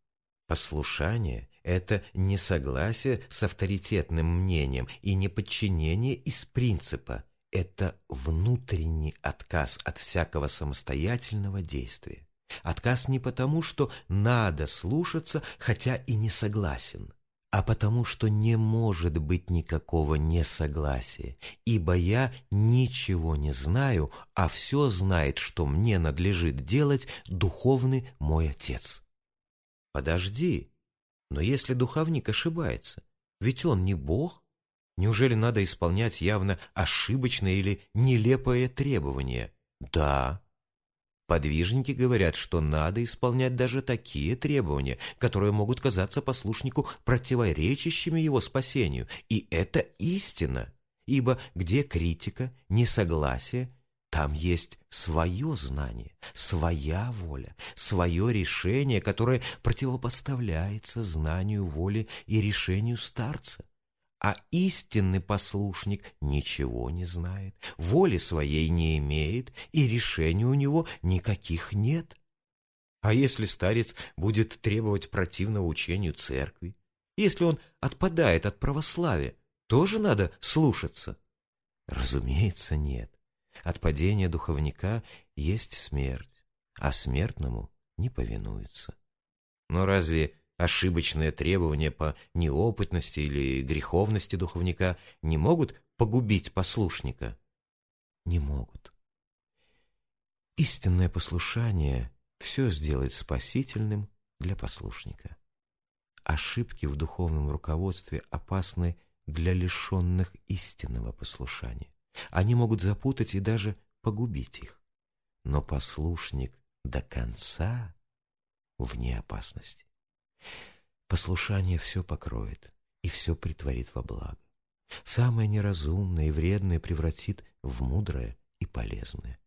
Послушание – это не согласие с авторитетным мнением и не подчинение из принципа. Это внутренний отказ от всякого самостоятельного действия. Отказ не потому, что надо слушаться, хотя и не согласен, а потому, что не может быть никакого несогласия, ибо я ничего не знаю, а все знает, что мне надлежит делать духовный мой Отец. Подожди, но если духовник ошибается, ведь он не Бог, неужели надо исполнять явно ошибочное или нелепое требование? Да. Подвижники говорят, что надо исполнять даже такие требования, которые могут казаться послушнику противоречащими его спасению. И это истина, ибо где критика, несогласие, там есть свое знание, своя воля, свое решение, которое противопоставляется знанию воли и решению старца. А истинный послушник ничего не знает, воли своей не имеет, и решений у него никаких нет. А если старец будет требовать противного учению церкви, если он отпадает от православия, тоже надо слушаться? Разумеется, нет. От падения духовника есть смерть, а смертному не повинуются. Но разве ошибочные требования по неопытности или греховности духовника не могут погубить послушника? Не могут. Истинное послушание все сделает спасительным для послушника. Ошибки в духовном руководстве опасны для лишенных истинного послушания. Они могут запутать и даже погубить их. Но послушник до конца вне опасности. Послушание все покроет и все притворит во благо. Самое неразумное и вредное превратит в мудрое и полезное.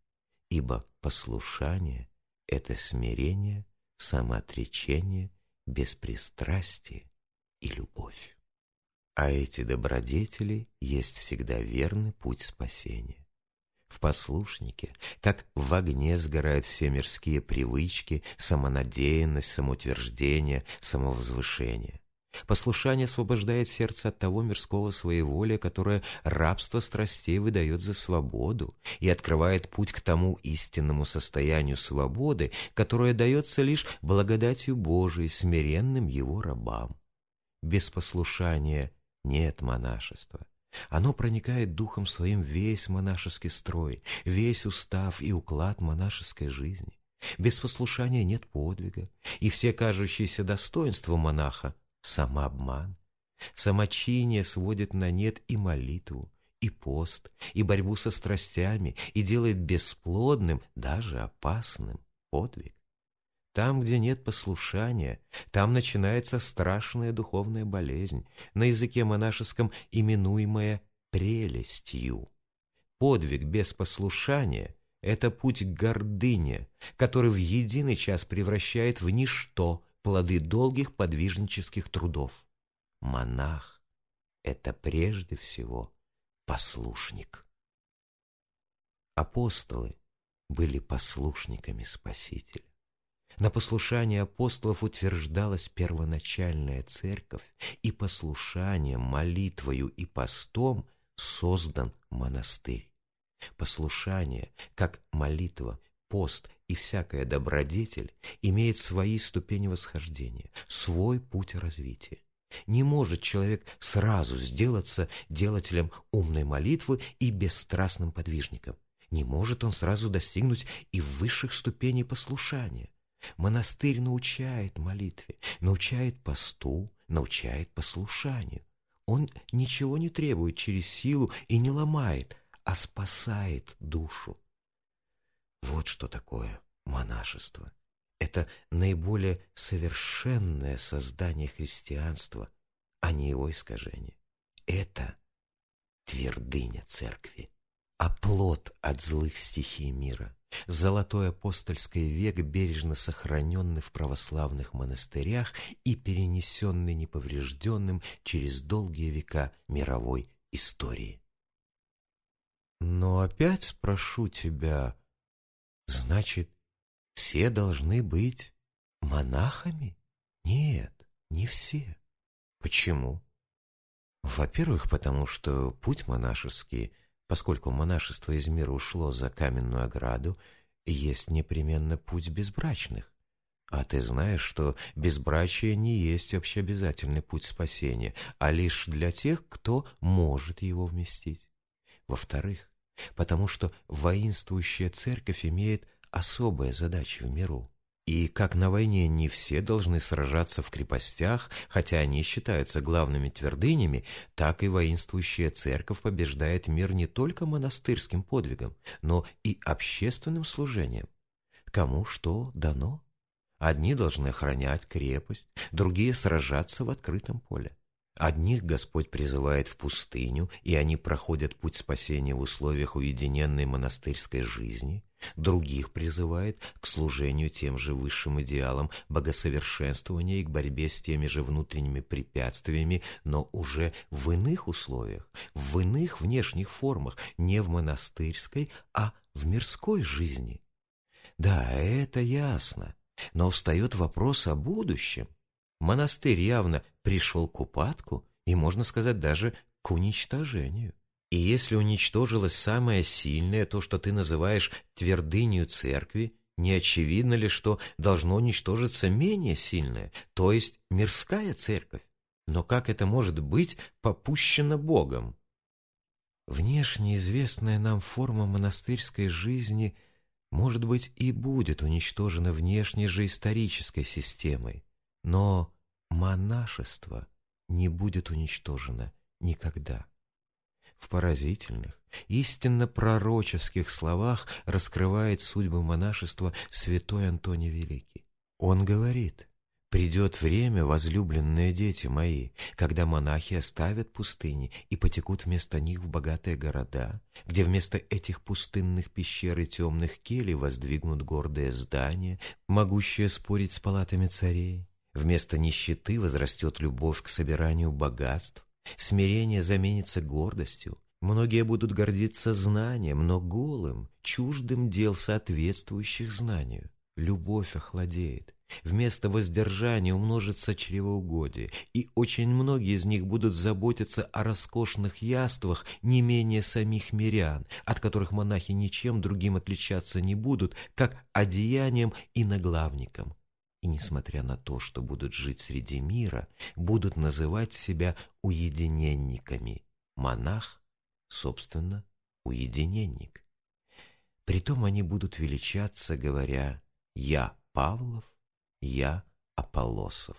Ибо послушание — это смирение, самоотречение, беспристрастие и любовь. А эти добродетели есть всегда верный путь спасения. В послушнике, как в огне сгорают все мирские привычки, самонадеянность, самоутверждение, самовозвышение. Послушание освобождает сердце от того мирского своеволия, которое рабство страстей выдает за свободу, и открывает путь к тому истинному состоянию свободы, которое дается лишь благодатью Божией смиренным его рабам. Без послушания нет монашества. Оно проникает духом своим весь монашеский строй, весь устав и уклад монашеской жизни. Без послушания нет подвига, и все кажущиеся достоинства монаха – самообман. Самочиние сводит на нет и молитву, и пост, и борьбу со страстями, и делает бесплодным, даже опасным подвиг. Там, где нет послушания, там начинается страшная духовная болезнь, на языке монашеском именуемая прелестью. Подвиг без послушания – это путь к гордыне, который в единый час превращает в ничто плоды долгих подвижнических трудов. Монах – это прежде всего послушник. Апостолы были послушниками Спасителя. На послушание апостолов утверждалась первоначальная церковь, и послушанием, молитвою и постом создан монастырь. Послушание, как молитва, пост и всякая добродетель, имеет свои ступени восхождения, свой путь развития. Не может человек сразу сделаться делателем умной молитвы и бесстрастным подвижником. Не может он сразу достигнуть и высших ступеней послушания. Монастырь научает молитве, научает посту, научает послушанию. Он ничего не требует через силу и не ломает, а спасает душу. Вот что такое монашество. Это наиболее совершенное создание христианства, а не его искажение. Это твердыня церкви, оплот от злых стихий мира, золотой апостольский век, бережно сохраненный в православных монастырях и перенесенный неповрежденным через долгие века мировой истории. Но опять спрошу тебя, значит, все должны быть монахами? Нет, не все. Почему? Во-первых, потому что путь монашеский, поскольку монашество из мира ушло за каменную ограду, есть непременно путь безбрачных. А ты знаешь, что безбрачие не есть общеобязательный путь спасения, а лишь для тех, кто может его вместить. Во-вторых, потому что воинствующая церковь имеет особая задача в миру. И как на войне не все должны сражаться в крепостях, хотя они считаются главными твердынями, так и воинствующая церковь побеждает мир не только монастырским подвигом, но и общественным служением. Кому что дано? Одни должны охранять крепость, другие сражаться в открытом поле. Одних Господь призывает в пустыню, и они проходят путь спасения в условиях уединенной монастырской жизни, других призывает к служению тем же высшим идеалам богосовершенствования и к борьбе с теми же внутренними препятствиями, но уже в иных условиях, в иных внешних формах, не в монастырской, а в мирской жизни. Да, это ясно, но встает вопрос о будущем. Монастырь явно пришел к упадку и, можно сказать, даже к уничтожению. И если уничтожилось самое сильное, то, что ты называешь твердынью церкви, не очевидно ли, что должно уничтожиться менее сильное, то есть мирская церковь? Но как это может быть попущено Богом? Внешне известная нам форма монастырской жизни, может быть, и будет уничтожена внешней же исторической системой. Но монашество не будет уничтожено никогда. В поразительных, истинно пророческих словах раскрывает судьбу монашества святой Антоний Великий. Он говорит, «Придет время, возлюбленные дети мои, когда монахи оставят пустыни и потекут вместо них в богатые города, где вместо этих пустынных пещер и темных келей воздвигнут гордые здания, могущие спорить с палатами царей, Вместо нищеты возрастет любовь к собиранию богатств, смирение заменится гордостью, многие будут гордиться знанием, но голым, чуждым дел соответствующих знанию. Любовь охладеет, вместо воздержания умножится чревоугодие, и очень многие из них будут заботиться о роскошных яствах не менее самих мирян, от которых монахи ничем другим отличаться не будут, как одеянием и наглавником и, несмотря на то, что будут жить среди мира, будут называть себя уединенниками. Монах, собственно, уединенник. Притом они будут величаться, говоря «Я Павлов, я Аполосов».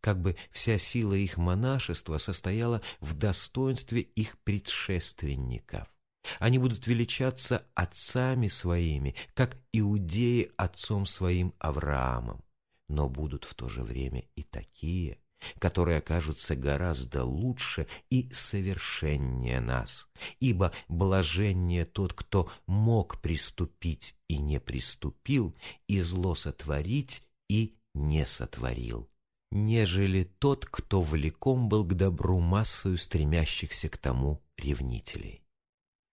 Как бы вся сила их монашества состояла в достоинстве их предшественников. Они будут величаться отцами своими, как иудеи отцом своим Авраамом, но будут в то же время и такие, которые окажутся гораздо лучше и совершеннее нас, ибо блаженнее тот, кто мог приступить и не приступил, и зло сотворить и не сотворил, нежели тот, кто влеком был к добру массою стремящихся к тому ревнителей.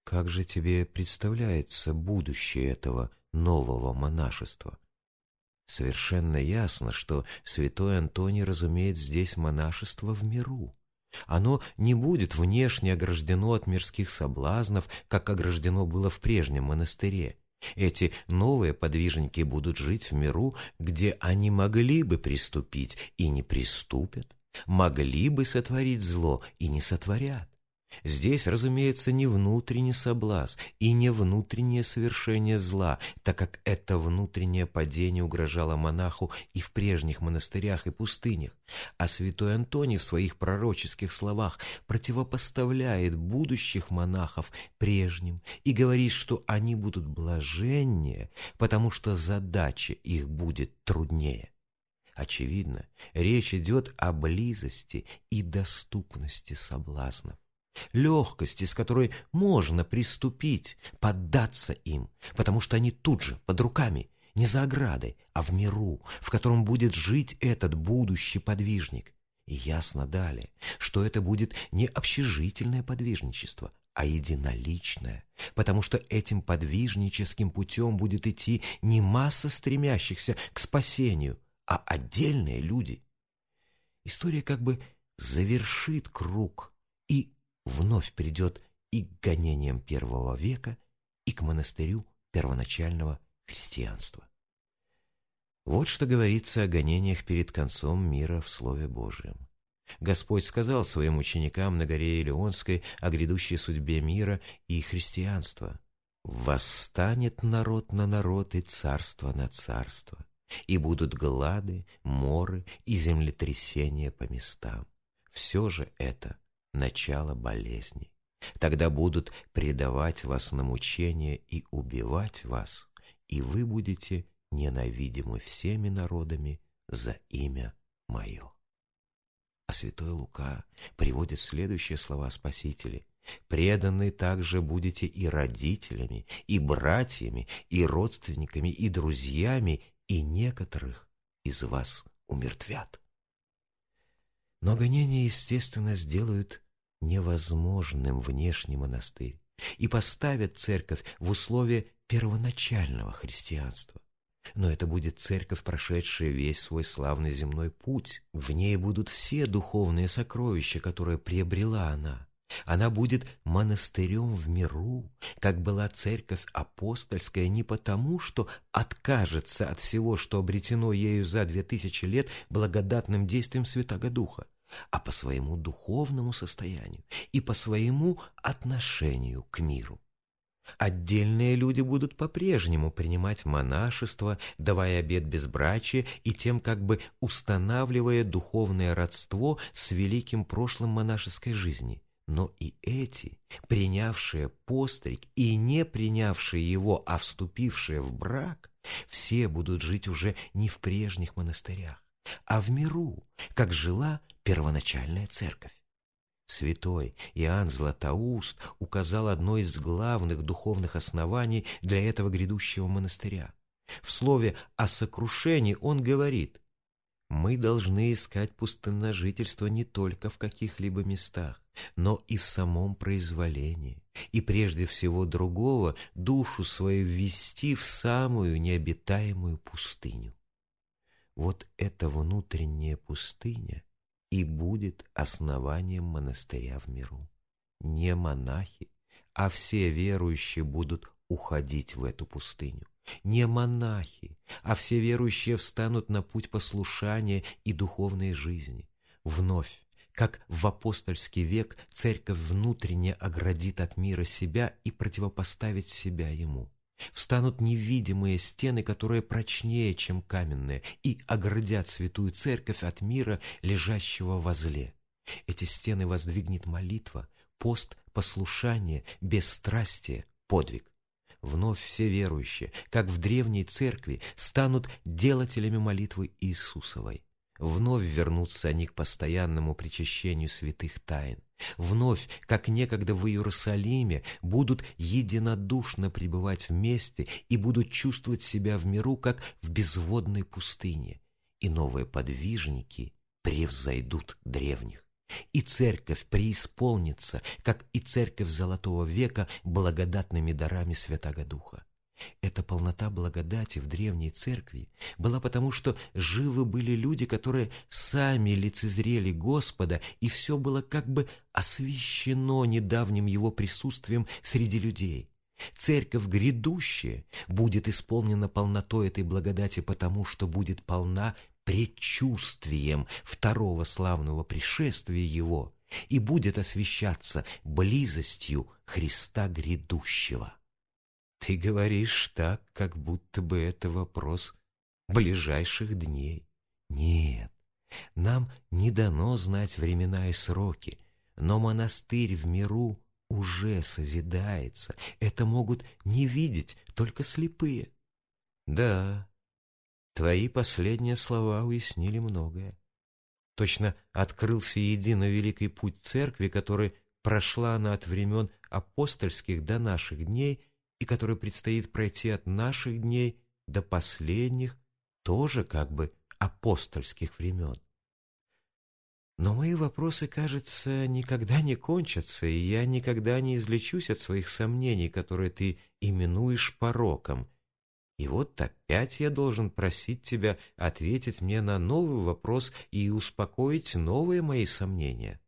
Как же тебе представляется будущее этого нового монашества? Совершенно ясно, что святой Антоний разумеет здесь монашество в миру. Оно не будет внешне ограждено от мирских соблазнов, как ограждено было в прежнем монастыре. Эти новые подвижники будут жить в миру, где они могли бы приступить и не приступят, могли бы сотворить зло и не сотворят. Здесь, разумеется, не внутренний соблазн и не внутреннее совершение зла, так как это внутреннее падение угрожало монаху и в прежних монастырях и пустынях, а святой Антоний в своих пророческих словах противопоставляет будущих монахов прежним и говорит, что они будут блаженнее, потому что задача их будет труднее. Очевидно, речь идет о близости и доступности соблазнов легкости, с которой можно приступить, поддаться им, потому что они тут же, под руками, не за оградой, а в миру, в котором будет жить этот будущий подвижник. И ясно далее, что это будет не общежительное подвижничество, а единоличное, потому что этим подвижническим путем будет идти не масса стремящихся к спасению, а отдельные люди. История как бы завершит круг и вновь придет и к гонениям первого века, и к монастырю первоначального христианства. Вот что говорится о гонениях перед концом мира в Слове Божьем. Господь сказал своим ученикам на горе Илионской о грядущей судьбе мира и христианства. «Восстанет народ на народ и царство на царство, и будут глады, моры и землетрясения по местам. Все же это начало болезни. Тогда будут предавать вас на мучение и убивать вас, и вы будете ненавидимы всеми народами за имя Мое. А святой Лука приводит следующие слова Спасителя. «Преданы также будете и родителями, и братьями, и родственниками, и друзьями, и некоторых из вас умертвят». Но гонения, естественно, сделают невозможным внешний монастырь и поставят церковь в условия первоначального христианства. Но это будет церковь, прошедшая весь свой славный земной путь. В ней будут все духовные сокровища, которые приобрела она. Она будет монастырем в миру, как была церковь апостольская, не потому, что откажется от всего, что обретено ею за две тысячи лет благодатным действием Святого Духа, а по своему духовному состоянию и по своему отношению к миру. Отдельные люди будут по-прежнему принимать монашество, давая обет безбрачия и тем как бы устанавливая духовное родство с великим прошлым монашеской жизни. Но и эти, принявшие постриг и не принявшие его, а вступившие в брак, все будут жить уже не в прежних монастырях, а в миру, как жила первоначальная церковь. Святой Иоанн Златоуст указал одно из главных духовных оснований для этого грядущего монастыря. В слове о сокрушении он говорит, «Мы должны искать пустынножительство не только в каких-либо местах, но и в самом произволении, и прежде всего другого душу свою ввести в самую необитаемую пустыню. Вот эта внутренняя пустыня и будет основанием монастыря в миру. Не монахи, а все верующие будут уходить в эту пустыню. Не монахи, а все верующие встанут на путь послушания и духовной жизни. Вновь, как в апостольский век, церковь внутренне оградит от мира себя и противопоставит себя ему. Встанут невидимые стены, которые прочнее, чем каменные, и оградят святую церковь от мира, лежащего возле. Эти стены воздвигнет молитва, пост, послушание, бесстрастие, подвиг. Вновь все верующие, как в древней церкви, станут делателями молитвы Иисусовой. Вновь вернутся они к постоянному причащению святых тайн. Вновь, как некогда в Иерусалиме, будут единодушно пребывать вместе и будут чувствовать себя в миру, как в безводной пустыне. И новые подвижники превзойдут древних. И церковь преисполнится, как и церковь Золотого века, благодатными дарами Святого Духа. Эта полнота благодати в древней церкви была потому, что живы были люди, которые сами лицезрели Господа, и все было как бы освящено недавним Его присутствием среди людей. Церковь грядущая будет исполнена полнотой этой благодати потому, что будет полна предчувствием второго славного пришествия Его и будет освещаться близостью Христа грядущего. Ты говоришь так, как будто бы это вопрос ближайших дней. Нет, нам не дано знать времена и сроки, но монастырь в миру уже созидается. Это могут не видеть только слепые. Да, твои последние слова уяснили многое. Точно открылся едино великий путь церкви, который прошла она от времен апостольских до наших дней и который предстоит пройти от наших дней до последних, тоже как бы апостольских времен. Но мои вопросы, кажется, никогда не кончатся, и я никогда не излечусь от своих сомнений, которые ты именуешь пороком. И вот опять я должен просить тебя ответить мне на новый вопрос и успокоить новые мои сомнения.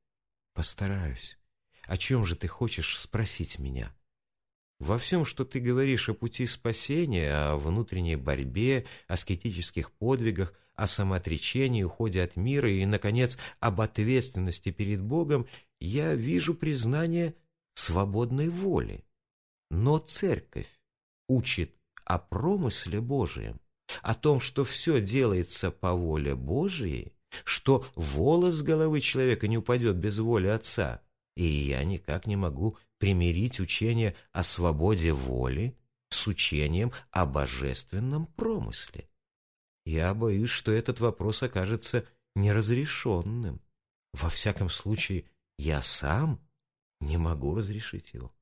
Постараюсь. О чем же ты хочешь спросить меня? Во всем, что ты говоришь о пути спасения, о внутренней борьбе, аскетических подвигах, о самоотречении, уходе от мира и, наконец, об ответственности перед Богом, я вижу признание свободной воли. Но церковь учит о промысле Божием, о том, что все делается по воле Божией, что волос с головы человека не упадет без воли Отца, и я никак не могу примирить учение о свободе воли с учением о божественном промысле. Я боюсь, что этот вопрос окажется неразрешенным. Во всяком случае, я сам не могу разрешить его.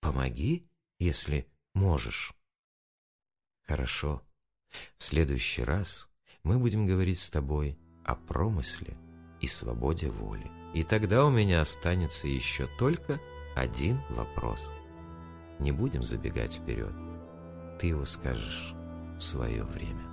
Помоги, если можешь. Хорошо. В следующий раз мы будем говорить с тобой о промысле и свободе воли. И тогда у меня останется еще только один вопрос. Не будем забегать вперед. Ты его скажешь в свое время.